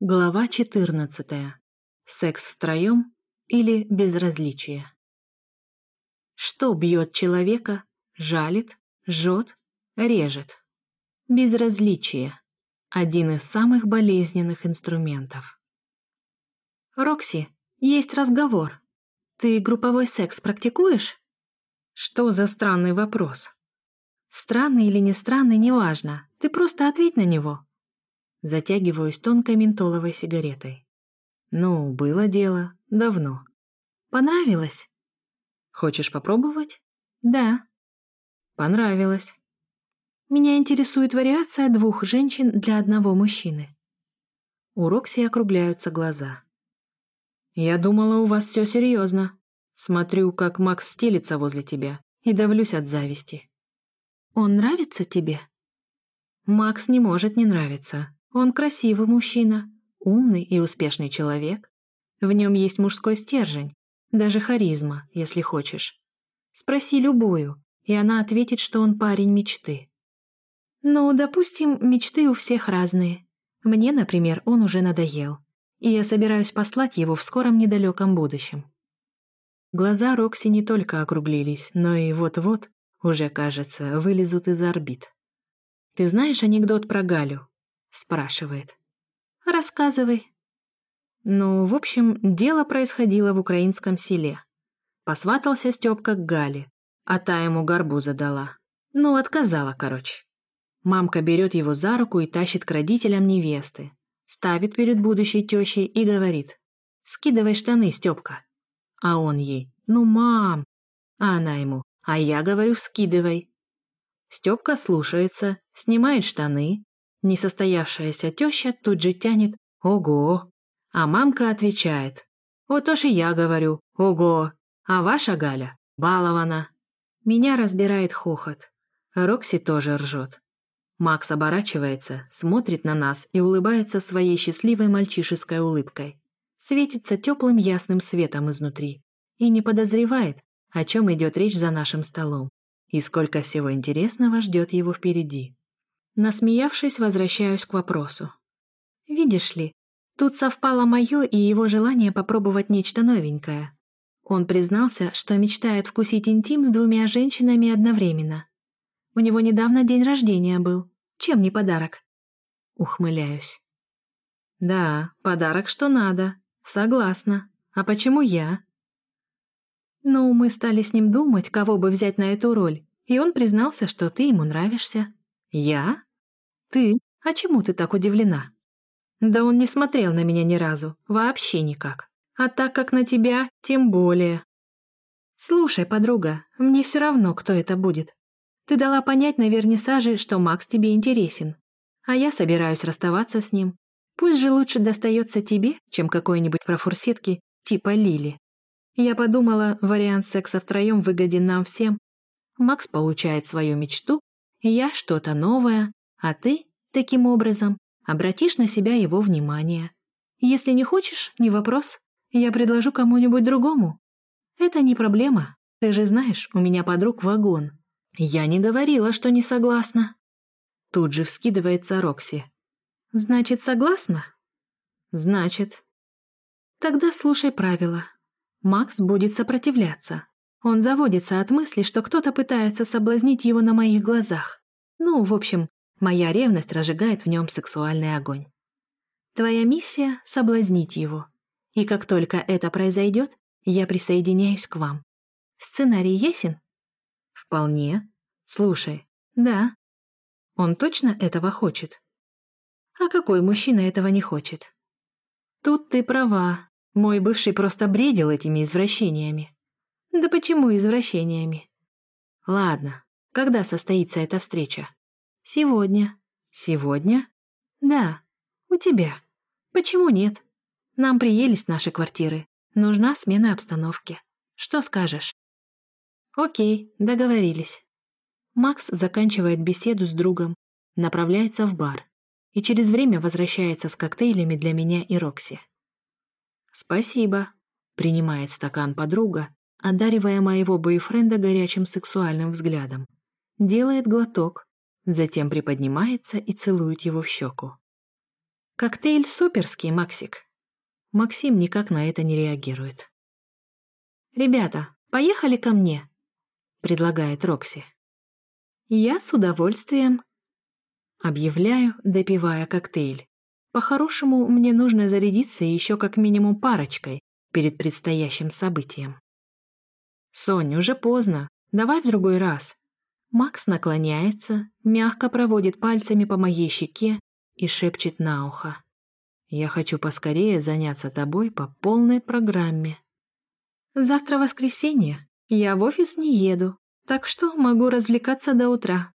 Глава 14. Секс втроем или безразличие? Что бьет человека, жалит, жжет, режет? Безразличие. Один из самых болезненных инструментов. Рокси, есть разговор. Ты групповой секс практикуешь? Что за странный вопрос? Странный или не странный, неважно. Ты просто ответь на него. Затягиваюсь тонкой ментоловой сигаретой. Ну, было дело. Давно. Понравилось? Хочешь попробовать? Да. Понравилось. Меня интересует вариация двух женщин для одного мужчины. У Рокси округляются глаза. Я думала, у вас все серьезно. Смотрю, как Макс стелится возле тебя и давлюсь от зависти. Он нравится тебе? Макс не может не нравиться. Он красивый мужчина, умный и успешный человек. В нем есть мужской стержень, даже харизма, если хочешь. Спроси любую, и она ответит, что он парень мечты. Ну, допустим, мечты у всех разные. Мне, например, он уже надоел, и я собираюсь послать его в скором недалеком будущем. Глаза Рокси не только округлились, но и вот-вот, уже кажется, вылезут из орбит. «Ты знаешь анекдот про Галю?» — спрашивает. «Рассказывай». Ну, в общем, дело происходило в украинском селе. Посватался Стёпка к Гале, а та ему горбу задала. Ну, отказала, короче. Мамка берет его за руку и тащит к родителям невесты, ставит перед будущей тещей и говорит «Скидывай штаны, Стёпка». А он ей «Ну, мам!» А она ему «А я говорю, скидывай». Стёпка слушается, снимает штаны, Несостоявшаяся теща тут же тянет «Ого!», а мамка отвечает «Вот уж и я говорю «Ого!», а ваша Галя балована». Меня разбирает хохот. Рокси тоже ржет. Макс оборачивается, смотрит на нас и улыбается своей счастливой мальчишеской улыбкой. Светится теплым ясным светом изнутри. И не подозревает, о чем идет речь за нашим столом. И сколько всего интересного ждет его впереди. Насмеявшись, возвращаюсь к вопросу. «Видишь ли, тут совпало мое и его желание попробовать нечто новенькое. Он признался, что мечтает вкусить интим с двумя женщинами одновременно. У него недавно день рождения был. Чем не подарок?» Ухмыляюсь. «Да, подарок что надо. Согласна. А почему я?» «Ну, мы стали с ним думать, кого бы взять на эту роль, и он признался, что ты ему нравишься». «Я?» «Ты? А чему ты так удивлена?» «Да он не смотрел на меня ни разу, вообще никак. А так как на тебя, тем более». «Слушай, подруга, мне все равно, кто это будет. Ты дала понять на вернисаже, что Макс тебе интересен. А я собираюсь расставаться с ним. Пусть же лучше достается тебе, чем какой-нибудь профурсетки типа Лили. Я подумала, вариант секса втроем выгоден нам всем. Макс получает свою мечту, я что-то новое, а ты, таким образом, обратишь на себя его внимание. Если не хочешь, не вопрос, я предложу кому-нибудь другому. Это не проблема, ты же знаешь, у меня подруг вагон. Я не говорила, что не согласна. Тут же вскидывается Рокси. Значит, согласна? Значит. Тогда слушай правила. Макс будет сопротивляться. Он заводится от мысли, что кто-то пытается соблазнить его на моих глазах. Ну, в общем, Моя ревность разжигает в нем сексуальный огонь. Твоя миссия — соблазнить его. И как только это произойдет, я присоединяюсь к вам. Сценарий ясен? Вполне. Слушай, да. Он точно этого хочет? А какой мужчина этого не хочет? Тут ты права. Мой бывший просто бредил этими извращениями. Да почему извращениями? Ладно, когда состоится эта встреча? «Сегодня». «Сегодня?» «Да, у тебя. Почему нет? Нам приелись наши квартиры. Нужна смена обстановки. Что скажешь?» «Окей, договорились». Макс заканчивает беседу с другом, направляется в бар и через время возвращается с коктейлями для меня и Рокси. «Спасибо», — принимает стакан подруга, одаривая моего бойфренда горячим сексуальным взглядом. Делает глоток, затем приподнимается и целует его в щеку. Коктейль суперский, Максик. Максим никак на это не реагирует. «Ребята, поехали ко мне», — предлагает Рокси. «Я с удовольствием», — объявляю, допивая коктейль. «По-хорошему, мне нужно зарядиться еще как минимум парочкой перед предстоящим событием». «Сонь, уже поздно. Давай в другой раз». Макс наклоняется, мягко проводит пальцами по моей щеке и шепчет на ухо. «Я хочу поскорее заняться тобой по полной программе». «Завтра воскресенье. Я в офис не еду, так что могу развлекаться до утра.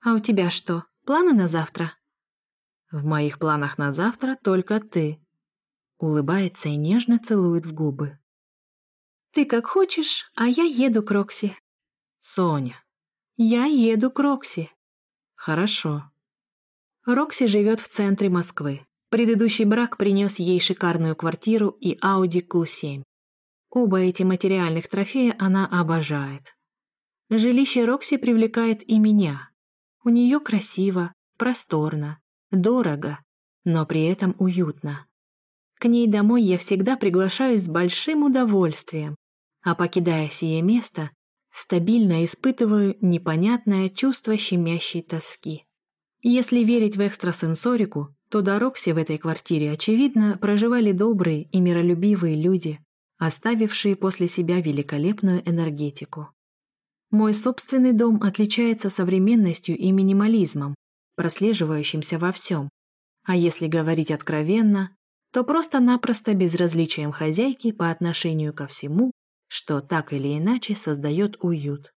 А у тебя что, планы на завтра?» «В моих планах на завтра только ты», улыбается и нежно целует в губы. «Ты как хочешь, а я еду к Рокси». «Соня». «Я еду к Рокси». «Хорошо». Рокси живет в центре Москвы. Предыдущий брак принес ей шикарную квартиру и Audi Q7. Оба эти материальных трофея она обожает. Жилище Рокси привлекает и меня. У нее красиво, просторно, дорого, но при этом уютно. К ней домой я всегда приглашаюсь с большим удовольствием, а покидая сие место, стабильно испытываю непонятное чувство щемящей тоски. Если верить в экстрасенсорику, то до Рокси в этой квартире, очевидно, проживали добрые и миролюбивые люди, оставившие после себя великолепную энергетику. Мой собственный дом отличается современностью и минимализмом, прослеживающимся во всем. А если говорить откровенно, то просто-напросто безразличием хозяйки по отношению ко всему, что так или иначе создает уют.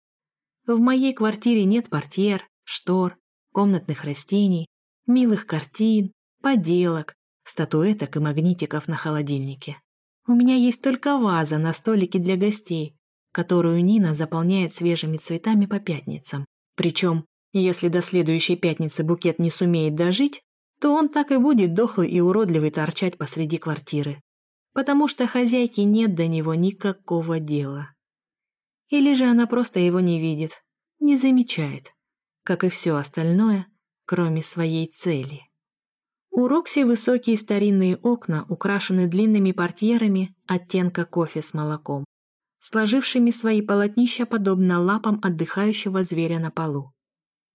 В моей квартире нет портьер, штор, комнатных растений, милых картин, поделок, статуэток и магнитиков на холодильнике. У меня есть только ваза на столике для гостей, которую Нина заполняет свежими цветами по пятницам. Причем, если до следующей пятницы букет не сумеет дожить, то он так и будет дохлый и уродливый торчать посреди квартиры потому что хозяйке нет до него никакого дела. Или же она просто его не видит, не замечает, как и все остальное, кроме своей цели. У Рокси высокие старинные окна украшены длинными портьерами оттенка кофе с молоком, сложившими свои полотнища подобно лапам отдыхающего зверя на полу.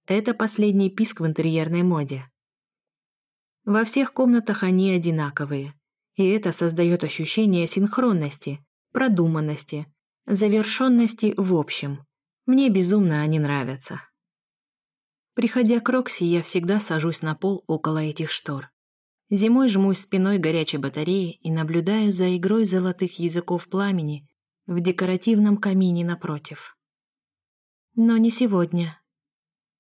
Это последний писк в интерьерной моде. Во всех комнатах они одинаковые, и это создает ощущение синхронности, продуманности, завершенности в общем. Мне безумно они нравятся. Приходя к Рокси, я всегда сажусь на пол около этих штор. Зимой жмусь спиной горячей батареи и наблюдаю за игрой золотых языков пламени в декоративном камине напротив. Но не сегодня.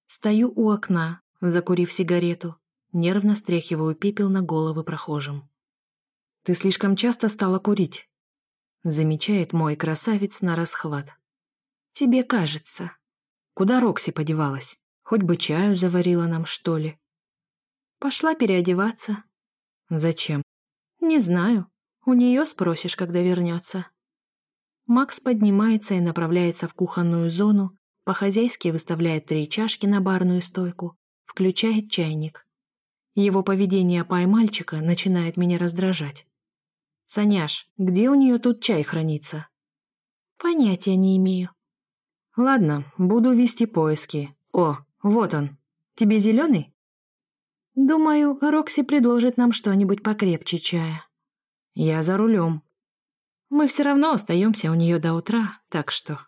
Стою у окна, закурив сигарету, нервно стряхиваю пепел на головы прохожим. Ты слишком часто стала курить», — замечает мой красавец на расхват. «Тебе кажется». Куда Рокси подевалась? Хоть бы чаю заварила нам, что ли. Пошла переодеваться. Зачем? Не знаю. У нее спросишь, когда вернется. Макс поднимается и направляется в кухонную зону, по-хозяйски выставляет три чашки на барную стойку, включает чайник. Его поведение пай-мальчика начинает меня раздражать. «Саняш, где у нее тут чай хранится?» «Понятия не имею». «Ладно, буду вести поиски. О, вот он. Тебе зеленый?» «Думаю, Рокси предложит нам что-нибудь покрепче чая». «Я за рулем». «Мы все равно остаемся у нее до утра, так что...»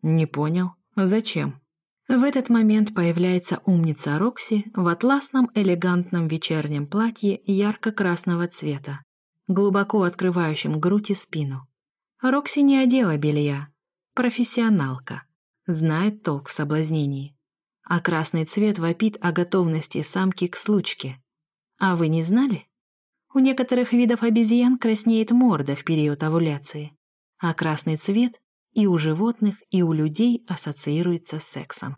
«Не понял. Зачем?» В этот момент появляется умница Рокси в атласном элегантном вечернем платье ярко-красного цвета глубоко открывающим грудь и спину. Рокси не одела белья. Профессионалка. Знает толк в соблазнении. А красный цвет вопит о готовности самки к случке. А вы не знали? У некоторых видов обезьян краснеет морда в период овуляции, а красный цвет и у животных, и у людей ассоциируется с сексом.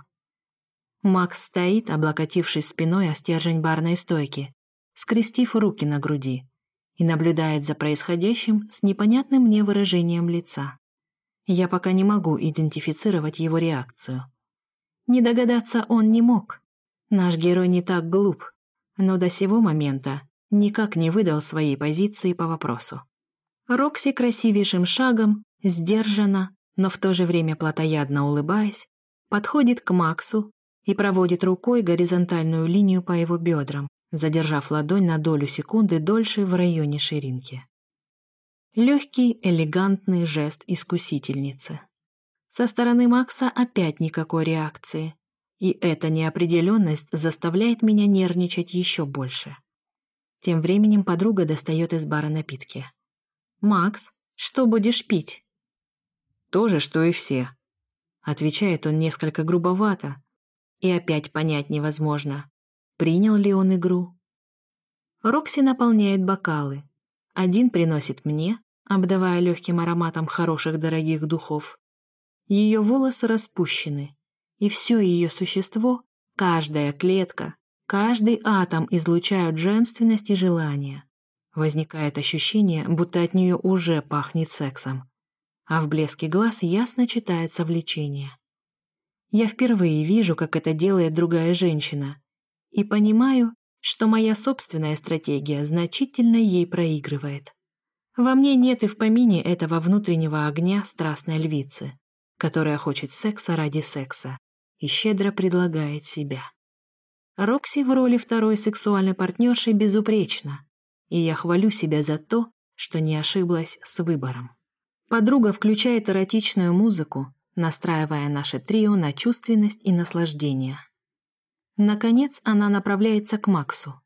Макс стоит, облокотившись спиной о стержень барной стойки, скрестив руки на груди, и наблюдает за происходящим с непонятным мне выражением лица. Я пока не могу идентифицировать его реакцию. Не догадаться он не мог. Наш герой не так глуп, но до сего момента никак не выдал своей позиции по вопросу. Рокси красивейшим шагом, сдержанно, но в то же время плотоядно улыбаясь, подходит к Максу и проводит рукой горизонтальную линию по его бедрам, задержав ладонь на долю секунды дольше в районе ширинки. Легкий, элегантный жест искусительницы. Со стороны Макса опять никакой реакции, и эта неопределенность заставляет меня нервничать еще больше. Тем временем подруга достает из бара напитки. «Макс, что будешь пить?» «То же, что и все», — отвечает он несколько грубовато. И опять понять невозможно, принял ли он игру. Рокси наполняет бокалы. Один приносит мне, обдавая легким ароматом хороших дорогих духов. Ее волосы распущены, и все ее существо, каждая клетка, каждый атом излучают женственность и желание. Возникает ощущение, будто от нее уже пахнет сексом. А в блеске глаз ясно читается влечение. Я впервые вижу, как это делает другая женщина, и понимаю, что моя собственная стратегия значительно ей проигрывает. Во мне нет и в помине этого внутреннего огня страстной львицы, которая хочет секса ради секса, и щедро предлагает себя. Рокси в роли второй сексуальной партнерши безупречна, и я хвалю себя за то, что не ошиблась с выбором. Подруга включает эротичную музыку, настраивая наше трио на чувственность и наслаждение. Наконец она направляется к Максу.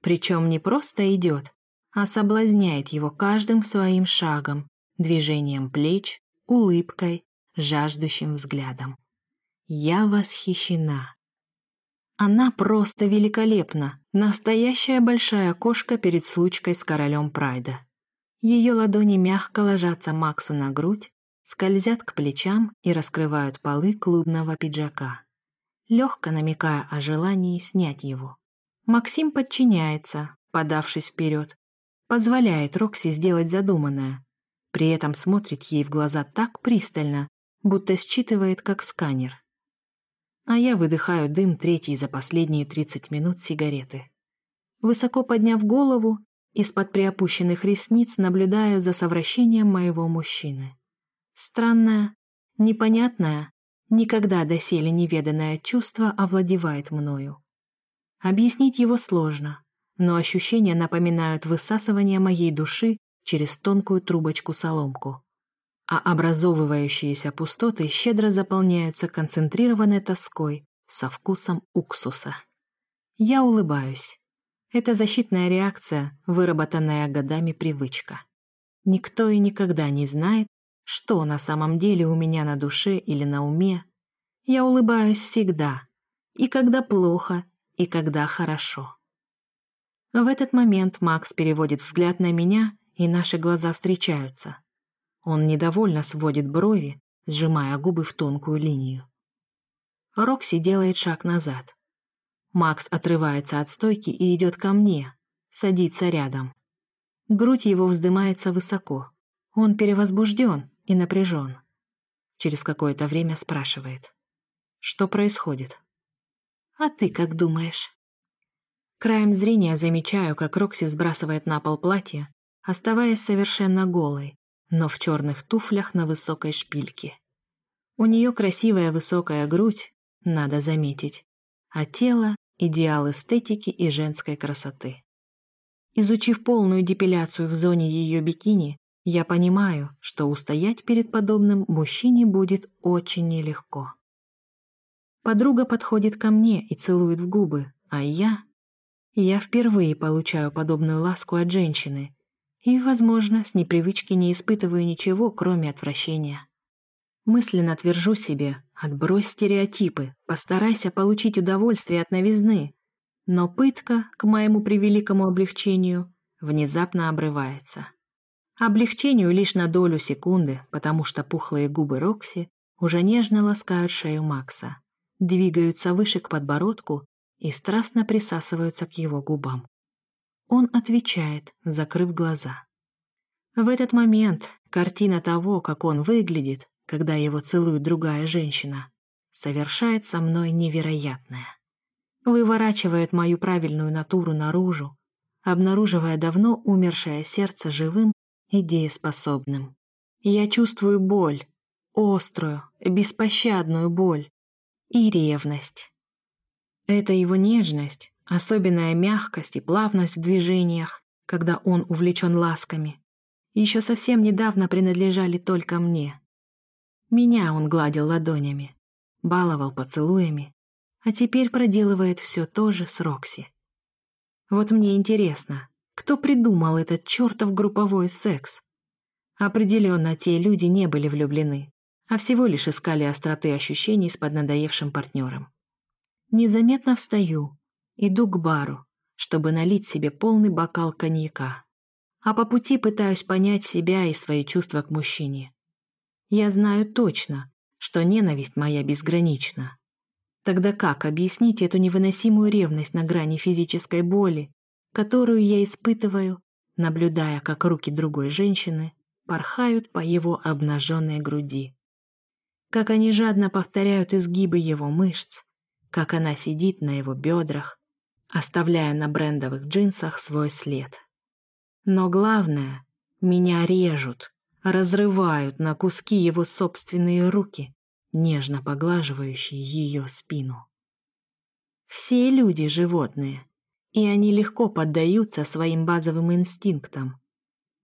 Причем не просто идет, а соблазняет его каждым своим шагом, движением плеч, улыбкой, жаждущим взглядом. Я восхищена. Она просто великолепна, настоящая большая кошка перед случкой с королем Прайда. Ее ладони мягко ложатся Максу на грудь, скользят к плечам и раскрывают полы клубного пиджака, легко намекая о желании снять его. Максим подчиняется, подавшись вперед, позволяет Рокси сделать задуманное, при этом смотрит ей в глаза так пристально, будто считывает как сканер а я выдыхаю дым третий за последние 30 минут сигареты. Высоко подняв голову, из-под приопущенных ресниц наблюдаю за совращением моего мужчины. Странное, непонятное, никогда доселе неведанное чувство овладевает мною. Объяснить его сложно, но ощущения напоминают высасывание моей души через тонкую трубочку-соломку а образовывающиеся пустоты щедро заполняются концентрированной тоской со вкусом уксуса. Я улыбаюсь. Это защитная реакция, выработанная годами привычка. Никто и никогда не знает, что на самом деле у меня на душе или на уме. Я улыбаюсь всегда, и когда плохо, и когда хорошо. В этот момент Макс переводит взгляд на меня, и наши глаза встречаются. Он недовольно сводит брови, сжимая губы в тонкую линию. Рокси делает шаг назад. Макс отрывается от стойки и идет ко мне, садится рядом. Грудь его вздымается высоко. Он перевозбужден и напряжен. Через какое-то время спрашивает. Что происходит? А ты как думаешь? Краем зрения замечаю, как Рокси сбрасывает на пол платье, оставаясь совершенно голой, но в черных туфлях на высокой шпильке. У нее красивая высокая грудь, надо заметить, а тело — идеал эстетики и женской красоты. Изучив полную депиляцию в зоне ее бикини, я понимаю, что устоять перед подобным мужчине будет очень нелегко. Подруга подходит ко мне и целует в губы, а я... Я впервые получаю подобную ласку от женщины, и, возможно, с непривычки не испытываю ничего, кроме отвращения. Мысленно твержу себе, отбрось стереотипы, постарайся получить удовольствие от новизны. Но пытка, к моему превеликому облегчению, внезапно обрывается. Облегчению лишь на долю секунды, потому что пухлые губы Рокси уже нежно ласкают шею Макса, двигаются выше к подбородку и страстно присасываются к его губам. Он отвечает, закрыв глаза. В этот момент картина того, как он выглядит, когда его целует другая женщина, совершает со мной невероятное. Выворачивает мою правильную натуру наружу, обнаруживая давно умершее сердце живым и дееспособным. Я чувствую боль, острую, беспощадную боль и ревность. Это его нежность, особенная мягкость и плавность в движениях, когда он увлечен ласками, еще совсем недавно принадлежали только мне. Меня он гладил ладонями, баловал поцелуями, а теперь проделывает все то же с Рокси. Вот мне интересно, кто придумал этот чертов групповой секс? Определенно, те люди не были влюблены, а всего лишь искали остроты ощущений с поднадоевшим партнером. Незаметно встаю, иду к бару, чтобы налить себе полный бокал коньяка. А по пути пытаюсь понять себя и свои чувства к мужчине. Я знаю точно, что ненависть моя безгранична. Тогда как объяснить эту невыносимую ревность на грани физической боли, которую я испытываю, наблюдая, как руки другой женщины порхают по его обнаженной груди? Как они жадно повторяют изгибы его мышц, как она сидит на его бедрах, оставляя на брендовых джинсах свой след. Но главное, меня режут, разрывают на куски его собственные руки, нежно поглаживающие ее спину. Все люди — животные, и они легко поддаются своим базовым инстинктам.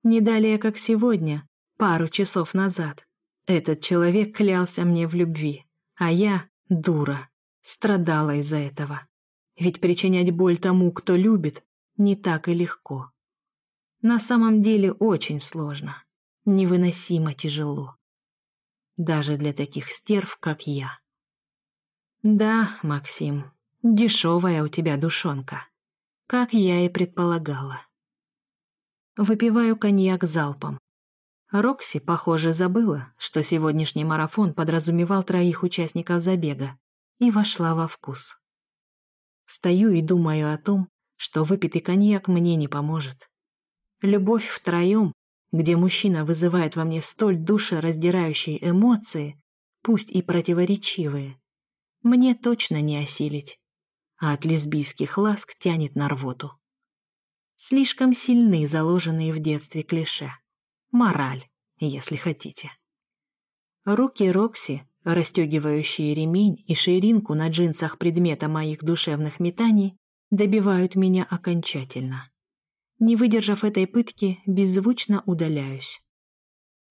Не далее, как сегодня, пару часов назад, этот человек клялся мне в любви, а я, дура, страдала из-за этого. Ведь причинять боль тому, кто любит, не так и легко. На самом деле очень сложно, невыносимо тяжело. Даже для таких стерв, как я. Да, Максим, дешевая у тебя душонка, как я и предполагала. Выпиваю коньяк залпом. Рокси, похоже, забыла, что сегодняшний марафон подразумевал троих участников забега, и вошла во вкус. Стою и думаю о том, что выпитый коньяк мне не поможет. Любовь втроем, где мужчина вызывает во мне столь душераздирающие эмоции, пусть и противоречивые, мне точно не осилить, а от лесбийских ласк тянет на рвоту. Слишком сильны заложенные в детстве клише. Мораль, если хотите. Руки Рокси Расстегивающие ремень и ширинку на джинсах предмета моих душевных метаний добивают меня окончательно. Не выдержав этой пытки, беззвучно удаляюсь.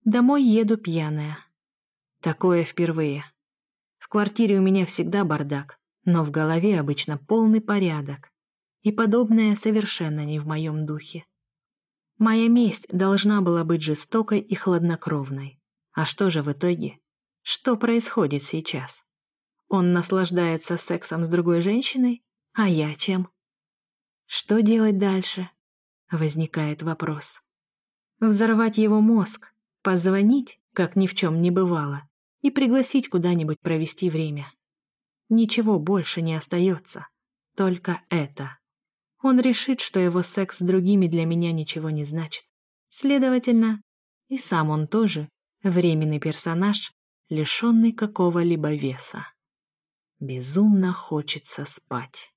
Домой еду пьяная. Такое впервые. В квартире у меня всегда бардак, но в голове обычно полный порядок. И подобное совершенно не в моем духе. Моя месть должна была быть жестокой и хладнокровной. А что же в итоге? Что происходит сейчас? Он наслаждается сексом с другой женщиной, а я чем? Что делать дальше? Возникает вопрос. Взорвать его мозг, позвонить, как ни в чем не бывало, и пригласить куда-нибудь провести время. Ничего больше не остается, только это. Он решит, что его секс с другими для меня ничего не значит. Следовательно, и сам он тоже временный персонаж, лишенный какого-либо веса. Безумно хочется спать.